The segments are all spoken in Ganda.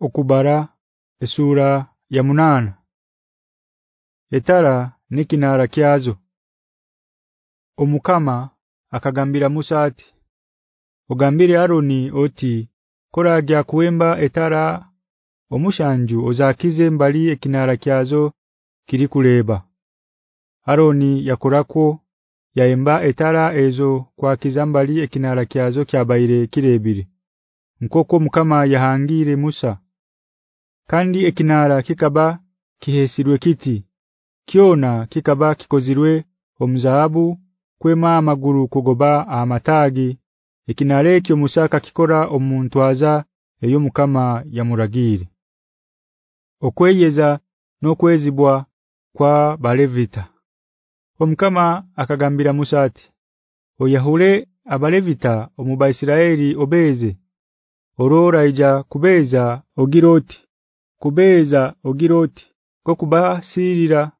okubara esura ya munana Etara nikinara kyazo. Omukama akagambira Musa ati Ogambire Aroni oti koragya kuwemba etara omushanju ozakize mbali ekinara kyazo kiri kuleba Aroni yakorako yaemba etara ezo kwa kizambali ekinara kyazo kyabaire kirebire nkoko mukama yahangire Musa kandi ekinara kikaba kihesirwe kiti kiona kikaba kikozirwe omzahabu kwema amaguru kugoba amatagi ekinare kyo musaka kikora omuntu aza eyo mukama yamuragire. Okweyeza nokwezibwa kwa balevita. Omukama akagambira Musati oyahule abalevita omubaisiraeli obeze orora ija kubeza ogiroti kubeza ogiroti kokubasirira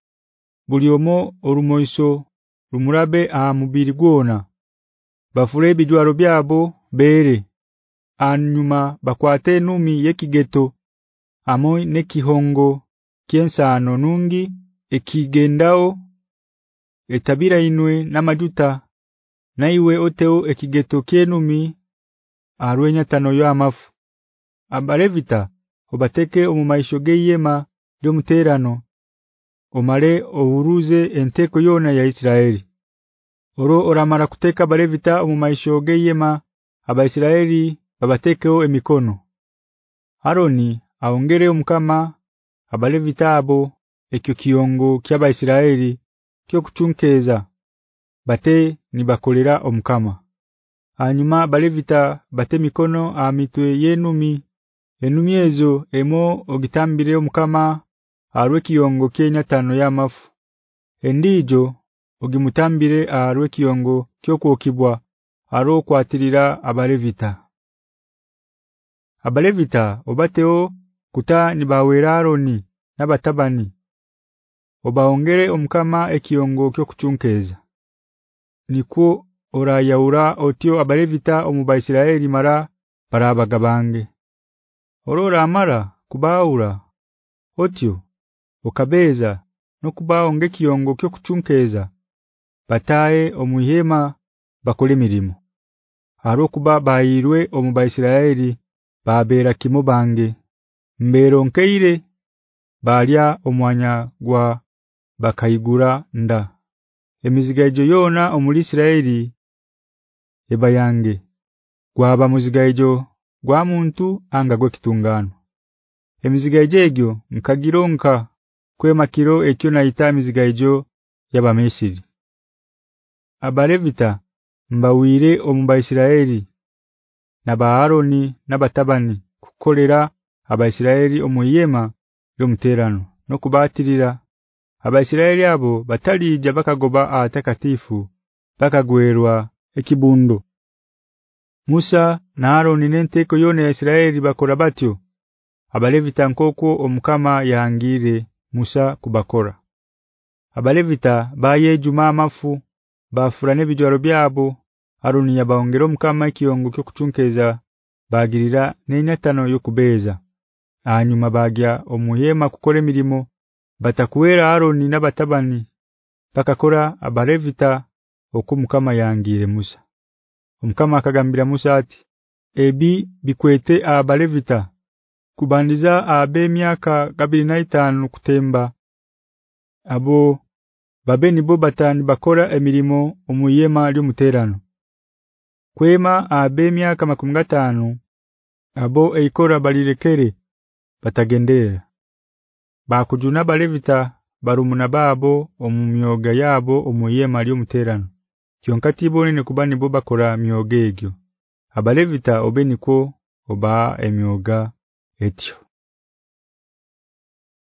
buliomo orumoiso rumurabe amubiri gwona. Bafure bijwaro byabo bere anyuma bakwate numi yekigeto amoi nekihongo kyensano nungi ekigendao etabira inwe namajuta. Naiwe oteo ekigeto kyenumi arwenya tano yo amafu abalevita obateke omumaisho geyema lyo muterano omale oburuze enteko yona ya Isiraeli oro oramara kuteka balevita omumaisho geyema abaisiraeli babatekeo emikono. Aroni aongere omukama abalevita abo ekyo kiyongo ky'abaisiraeli kyo kuchunkeza bate nibakolera omukama. Hanyuma balevita bate mikono amitwe yenumi enumi ezo emo ogitambire omukama arwe kiyongo kenya tano ya mafu endijo ogimutambire arwe kiyongo kyokwokibwa aro kwatirira abalevita. Abalevita obateo kuta nibawera aroni nabatabani obaongere omukama ekiyongo kyo kuchunkeza niko orayaura otyo abalevita omuba Isiraeli mara barabagabange orora amara kubaura otyo okabeza nokubao ngekiyongo kyo kuchunkeza bataye omuyema bakole mirimo. Haro kuba bayirwe omuba Isiraeli babera kimubange mbero nkeire balya omwanya gwa bakayigura nda. Emizigajo yona omuli Isiraeli ebayange gwaba muzigajo gwa muntu anga gwe kitungano. Emizigajo nkagironka kwema kiro ekyo naita emizigajo yabamisiri. Abarevita mbawire omuba Isiraeli na Baaroni nabatabani kukolera abaisiraeli omuyema yomuterano nokubatirira abaisiraeli abo batalija bakagoba atakatifu bakagwerwa ekibundo Musa na Aaron nenteko yone ya Isiraeli bakora batyo. Abalevita nkoko omukama yangire Musa kubakora abalevita baye juma mafu bafurane bijwaro byabo. Aaron yabaongera omukama kiyongo kyo kutunkeza bagirira nenyatano yokubeza hanyuma bagya omuhema kukore milimo batakuwera Aaron nabatabani bakakora abalevita okumukama yangire Musa Omukama akagambira Musa ati ebi bikwete abalevita kubandiza abe na 25 kutemba. Abo babeni bo batani bakora emirimo omuyema lyo muterano kwema abe myaka 15 abo eikora balirekere batagendera. Bakujuna balevita barumuna babo omumyoga yabo omuyema lyo muterano Kyonkati ibone nikubani boba kora myogegyo. Abalevita obeniko oba emyoga etyo.